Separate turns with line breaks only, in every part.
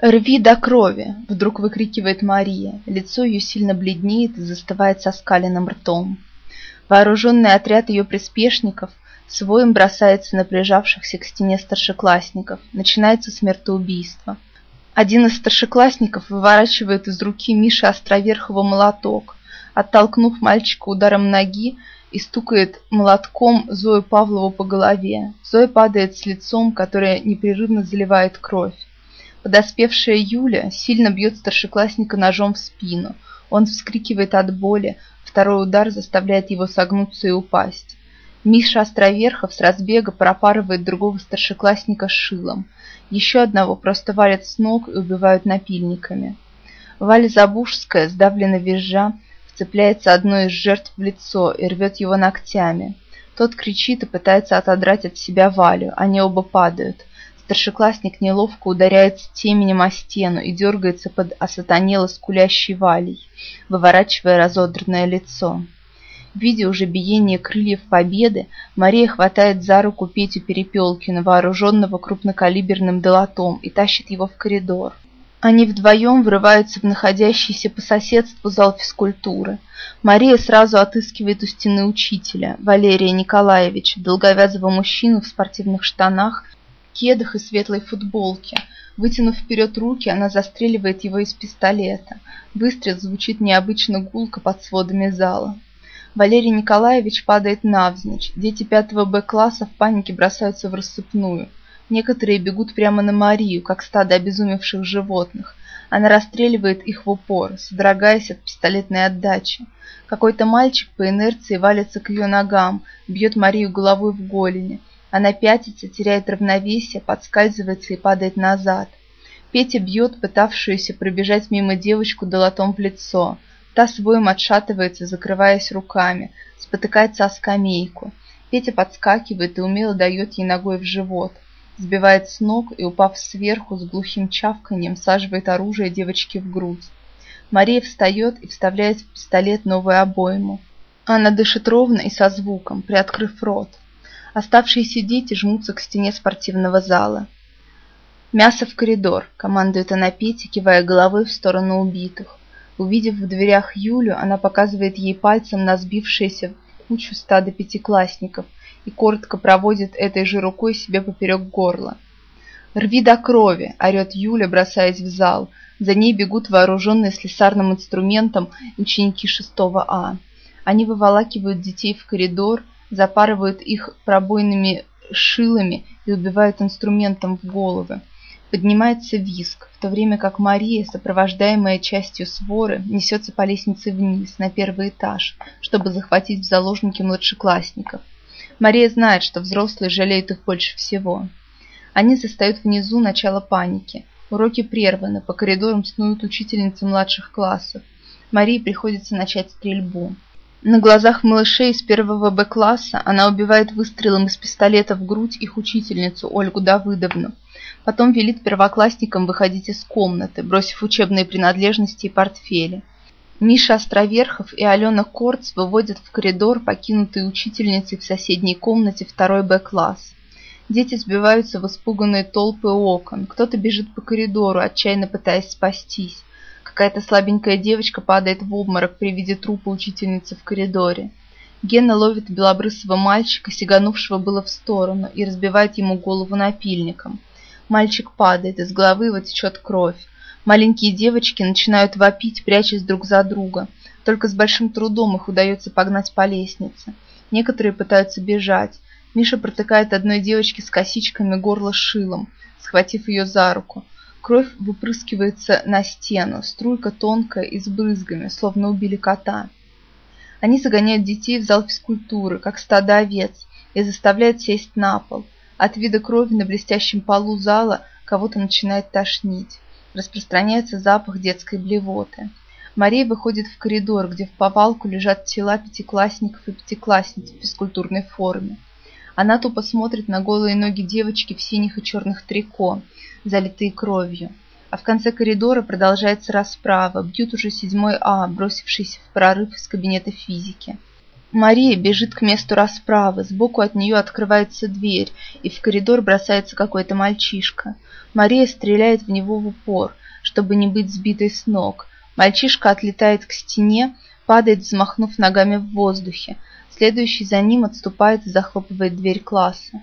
«Рви до крови!» – вдруг выкрикивает Мария. Лицо ее сильно бледнеет и застывает со скаленным ртом. Вооруженный отряд ее приспешников своим бросается на прижавшихся к стене старшеклассников. Начинается смертоубийство. Один из старшеклассников выворачивает из руки Миши Островерхова молоток. Оттолкнув мальчика ударом ноги, и стукает молотком Зою Павлову по голове. Зоя падает с лицом, которое непрерывно заливает кровь. Подоспевшая Юля сильно бьет старшеклассника ножом в спину. Он вскрикивает от боли, второй удар заставляет его согнуться и упасть. Миша Островерхов с разбега пропарывает другого старшеклассника шилом. Еще одного просто валят с ног и убивают напильниками. Валя Забужская, сдавленно визжа, цепляется одной из жертв в лицо и рвет его ногтями. Тот кричит и пытается отодрать от себя Валю, они оба падают. Старшеклассник неловко ударяется теменем о стену и дергается под осатанело скулящей Валей, выворачивая разодранное лицо. Видя уже биение крыльев победы, Мария хватает за руку Петю Перепелкина, вооруженного крупнокалиберным долотом, и тащит его в коридор. Они вдвоем врываются в находящийся по соседству зал физкультуры. Мария сразу отыскивает у стены учителя, Валерия Николаевича, долговязого мужчину в спортивных штанах, кедах и светлой футболке. Вытянув вперед руки, она застреливает его из пистолета. Выстрел звучит необычно гулко под сводами зала. Валерий Николаевич падает навзничь. Дети пятого Б-класса в панике бросаются в рассыпную. Некоторые бегут прямо на Марию, как стадо обезумевших животных. Она расстреливает их в упор, содрогаясь от пистолетной отдачи. Какой-то мальчик по инерции валится к ее ногам, бьет Марию головой в голени. Она пятится, теряет равновесие, подскальзывается и падает назад. Петя бьет пытавшуюся пробежать мимо девочку долотом в лицо. Та своим отшатывается, закрываясь руками, спотыкается о скамейку. Петя подскакивает и умело дает ей ногой в живот сбивает с ног и, упав сверху, с глухим чавканьем саживает оружие девочки в грудь. Мария встает и вставляет в пистолет новую обойму. Она дышит ровно и со звуком, приоткрыв рот. Оставшиеся дети жмутся к стене спортивного зала. «Мясо в коридор», — командует она Пете, кивая головой в сторону убитых. Увидев в дверях Юлю, она показывает ей пальцем на сбившееся в кучу стадо пятиклассников, и коротко проводит этой же рукой себе поперек горла. «Рви до крови!» – орет Юля, бросаясь в зал. За ней бегут вооруженные слесарным инструментом ученики 6 А. Они выволакивают детей в коридор, запарывают их пробойными шилами и убивают инструментом в головы. Поднимается виск, в то время как Мария, сопровождаемая частью своры, несется по лестнице вниз, на первый этаж, чтобы захватить в заложники младшеклассников. Мария знает, что взрослые жалеют их больше всего. Они застают внизу начало паники. Уроки прерваны, по коридорам снуют учительницы младших классов. Марии приходится начать стрельбу. На глазах малышей из первого Б-класса она убивает выстрелом из пистолета в грудь их учительницу Ольгу Давыдовну. Потом велит первоклассникам выходить из комнаты, бросив учебные принадлежности и портфели. Миша Островерхов и Алена Корц выводят в коридор, покинутые учительницей в соседней комнате второй Б-класс. Дети сбиваются в испуганные толпы окон. Кто-то бежит по коридору, отчаянно пытаясь спастись. Какая-то слабенькая девочка падает в обморок при виде трупа учительницы в коридоре. Гена ловит белобрысого мальчика, сиганувшего было в сторону, и разбивает ему голову напильником. Мальчик падает, из головы его течет кровь. Маленькие девочки начинают вопить, прячась друг за друга. Только с большим трудом их удается погнать по лестнице. Некоторые пытаются бежать. Миша протыкает одной девочке с косичками горло шилом, схватив ее за руку. Кровь выпрыскивается на стену, струйка тонкая и с брызгами, словно убили кота. Они загоняют детей в зал физкультуры, как стадо овец, и заставляют сесть на пол. От вида крови на блестящем полу зала кого-то начинает тошнить распространяется запах детской блевоты. Мария выходит в коридор, где в повалку лежат тела пятиклассников и пятиклассниц в физкультурной форме. Она тупо смотрит на голые ноги девочки в синих и черных трико, залитые кровью. А в конце коридора продолжается расправа. Бьют уже седьмой А, бросившийся в прорыв из кабинета физики. Мария бежит к месту расправы, сбоку от нее открывается дверь, и в коридор бросается какой-то мальчишка. Мария стреляет в него в упор, чтобы не быть сбитой с ног. Мальчишка отлетает к стене, падает, взмахнув ногами в воздухе. Следующий за ним отступает и захлопывает дверь класса.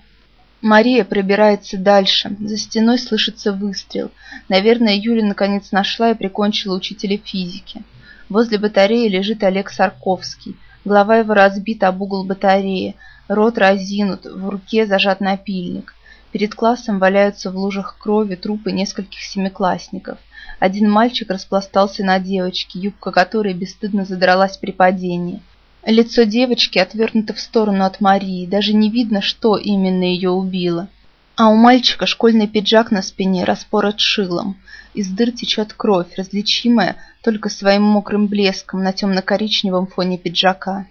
Мария пробирается дальше. За стеной слышится выстрел. Наверное, Юля наконец нашла и прикончила учителя физики. Возле батареи лежит Олег Сарковский. Голова его разбита об угол батареи, рот разинут, в руке зажат напильник. Перед классом валяются в лужах крови трупы нескольких семиклассников. Один мальчик распластался на девочке, юбка которой бесстыдно задралась при падении. Лицо девочки отвернуто в сторону от Марии, даже не видно, что именно ее убило. А у мальчика школьный пиджак на спине распорот шилом. Из дыр течет кровь, различимая только своим мокрым блеском на темно-коричневом фоне пиджака.